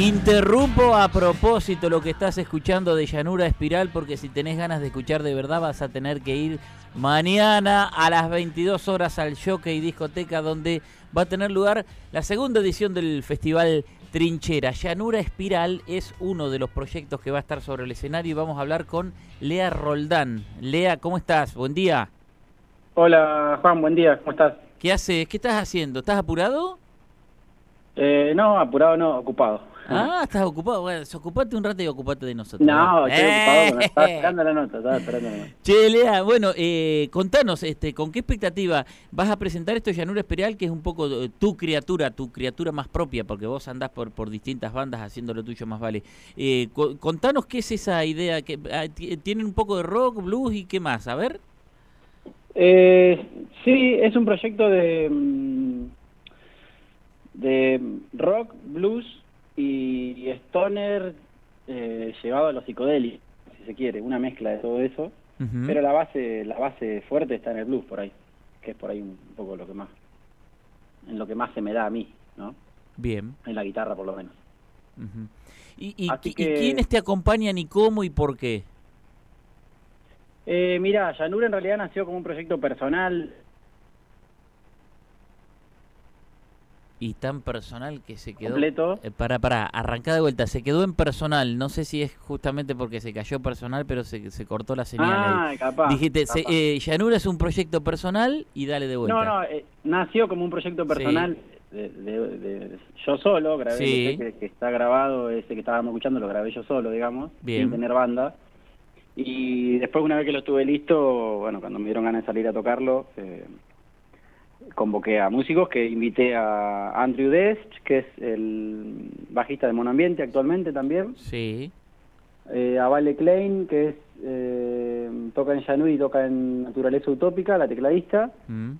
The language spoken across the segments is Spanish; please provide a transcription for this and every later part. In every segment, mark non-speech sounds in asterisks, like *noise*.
Interrumpo a propósito lo que estás escuchando de Llanura Espiral porque si tenés ganas de escuchar de verdad vas a tener que ir mañana a las 22 horas al Jockey Discoteca donde va a tener lugar la segunda edición del Festival Trinchera. Llanura Espiral es uno de los proyectos que va a estar sobre el escenario y vamos a hablar con Lea Roldán. Lea, ¿cómo estás? Buen día. Hola Juan, buen día, ¿cómo estás? ¿Qué haces? ¿Qué estás haciendo? ¿Estás apurado? Eh, no, apurado no, ocupado. Ah, estás ocupado. Bueno, ocupate un rato y ocupate de nosotros. No, estoy ocupado, Eh. bueno, *laughs* estaba esperando la nota, estaba esperando la nota. Che, Lea, bueno, eh, contanos, este, ¿con qué expectativa vas a presentar esto Llanura Espiral, que es un poco eh, tu criatura, tu criatura más propia, porque vos andás por, por distintas bandas haciendo lo tuyo más vale. Eh, co- contanos qué es esa idea, que ah, ti- tienen un poco de rock, blues y qué más, a ver. Eh, sí, es un proyecto de, mm, de rock, blues y stoner eh, llevado a los psicodélicos, si se quiere, una mezcla de todo eso. Pero la base, la base fuerte está en el blues por ahí, que es por ahí un poco lo que más, en lo que más se me da a mí, ¿no? Bien. En la guitarra por lo menos. ujú. ¿Y, y, y que- quiénes te acompañan y cómo y por qué? Eh, mira, Llanura en realidad nació como un proyecto personal. Y tan personal que se quedó... Completo. Eh, para, para, arrancá de vuelta. Se quedó en personal. No sé si es justamente porque se cayó personal, pero se, se cortó la señal. ahí. Ah, capaz. Dijiste, se- eh, Llanura es un proyecto personal y dale de vuelta. no, no, eh, nació como un proyecto personal de, de- de- yo solo, grabé Sí. EP que, que está grabado, ese que estábamos escuchando lo grabé yo solo, digamos, Bien. sin tener banda. Y después una vez que lo tuve listo, bueno, cuando me dieron ganas de salir a tocarlo, eh, convoqué a músicos que invité a Andrew Desch, que es el bajista de Monoambiente actualmente también. Sí. Eh, a Vale Klein, que es eh, toca en Yanui y toca en Naturaleza Utópica, la tecladista. Mm.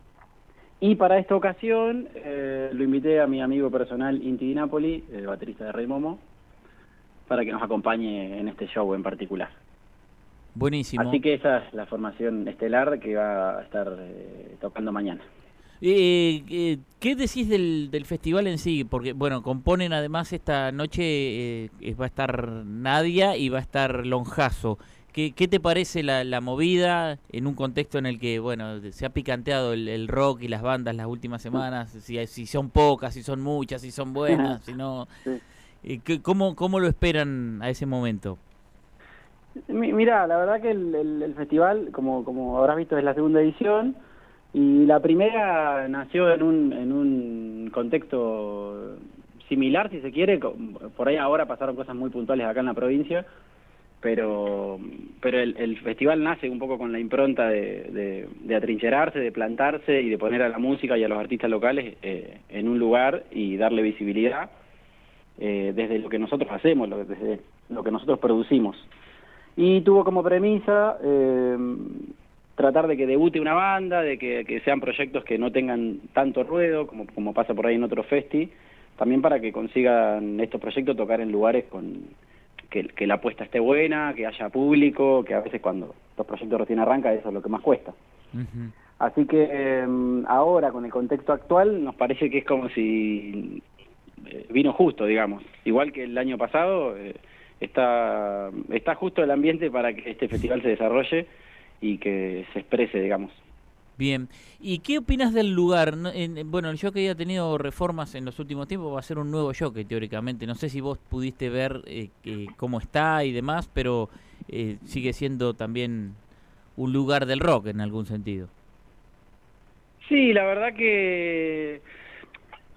Y para esta ocasión eh, lo invité a mi amigo personal Inti Di Napoli, el baterista de Rey Momo, para que nos acompañe en este show en particular. Buenísimo. Así que esa es la formación estelar que va a estar eh, tocando mañana. Eh, eh, ¿Qué decís del, del festival en sí? Porque, bueno, componen además esta noche, eh, va a estar Nadia y va a estar Lonjazo. ¿Qué, qué te parece la, la movida en un contexto en el que, bueno, se ha picanteado el, el rock y las bandas las últimas semanas? Si, si son pocas, si son muchas, si son buenas, *laughs* si no... Eh, ¿qué- ¿cómo, ¿Cómo lo esperan a ese momento? Mi- Mira, la verdad que el, el- el festival, como, como habrás visto, es la segunda edición y la primera nació en un, en un contexto similar, si se quiere. Por ahí ahora pasaron cosas muy puntuales acá en la provincia, pero, pero el, festival nace un poco con la impronta de, de, de atrincherarse, de plantarse y de poner a la música y a los artistas locales eh, en un lugar y darle visibilidad eh, desde lo que nosotros hacemos, lo- desde lo que nosotros producimos. Y tuvo como premisa eh, tratar de que debute una banda, de que, que sean proyectos que no tengan tanto ruedo, como, como pasa por ahí en otros festi, también para que consigan estos proyectos tocar en lugares con que, que la apuesta esté buena, que haya público, que a veces cuando los proyectos recién arrancan eso es lo que más cuesta. Así que eh, ahora, con el contexto actual, nos parece que es como si eh, vino justo, digamos. Igual que el año pasado, eh, está, está justo el ambiente para que este festival se desarrolle y que se exprese, digamos. Bien. ¿Y qué opinas del lugar? No, en- bueno, el jockey ha tenido reformas en los últimos tiempos, va a ser un nuevo jockey teóricamente. No sé si vos pudiste ver eh, cómo está y demás, pero eh, sigue siendo también un lugar del rock en algún sentido. Sí, la verdad que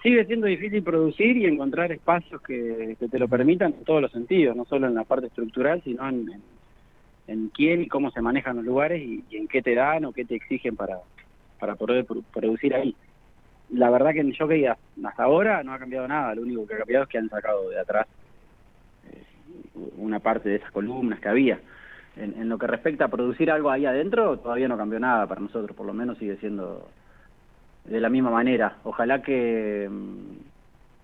sigue siendo difícil producir y encontrar espacios que, que te lo permitan en todos los sentidos, no solo en la parte estructural, sino en, en, en quién y cómo se manejan los lugares y, en qué te dan o qué te exigen para, para poder pro- producir ahí. La verdad que en jockey hasta ahora no ha cambiado nada, lo único que ha cambiado es que han sacado de atrás eh, una parte de esas columnas que había. En, en lo que respecta a producir algo ahí adentro, todavía no cambió nada para nosotros, por lo menos sigue siendo de la misma manera. Ojalá que mm,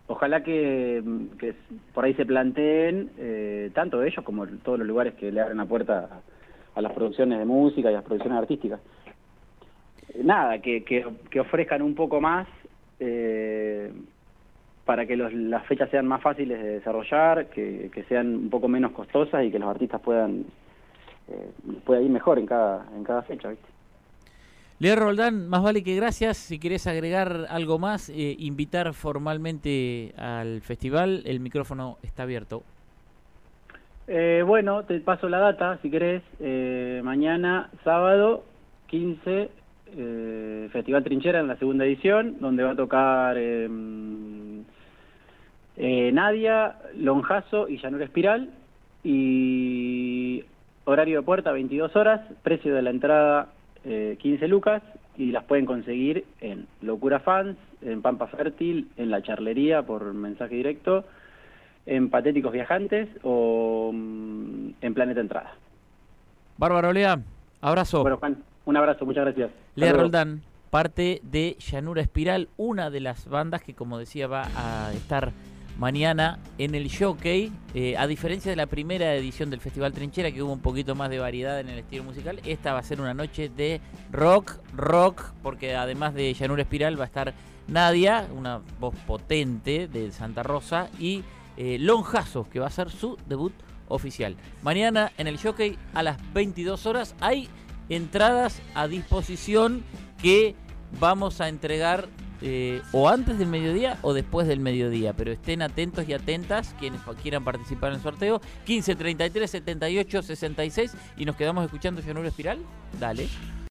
ojalá que, que por ahí se planteen eh, tanto ellos como todos los lugares que le abren la puerta a, las producciones de música y las producciones artísticas. Eh, Nada, que, que, que ofrezcan un poco más eh, para que las fechas sean más fáciles de desarrollar, que, sean un poco menos costosas y que los artistas puedan, eh, ir mejor en cada, en cada fecha. ¿viste? Leo Roldán, más vale que gracias. Si querés agregar algo más, eh, invitar formalmente al festival, el micrófono está abierto. Eh, bueno, te paso la data, si querés. Eh, mañana, sábado, 15, Festival Trinchera en la segunda edición, donde va a tocar em, Nadia, Lonjazo y Llanura Espiral. Y horario de puerta, 22 horas. Precio de la entrada, 15 eh, lucas y las pueden conseguir en Locura Fans, en Pampa Fértil, en La Charlería por mensaje directo, en Patéticos Viajantes o mm, en Planeta Entrada. Bárbaro, Lea. Abrazo. Bueno, Juan, un abrazo, muchas gracias. Lea Roldán, parte de Llanura Espiral, una de las bandas que, como decía, va a estar mañana en el Jockey. Eh, a diferencia de la primera edición del Festival Trinchera, que hubo un poquito más de variedad en el estilo musical, esta va a ser una noche de rock, rock, porque además de Llanura Espiral va a estar Nadia, una voz potente de Santa Rosa, y eh, que va a ser su debut oficial. Mañana en el Jockey a las 22 horas hay entradas a disposición que vamos a entregar eh, o antes del mediodía o después del mediodía, pero estén atentos y atentas quienes quieran participar en el sorteo. 15 33 78 66 y nos quedamos escuchando Llanura Espiral. Dale.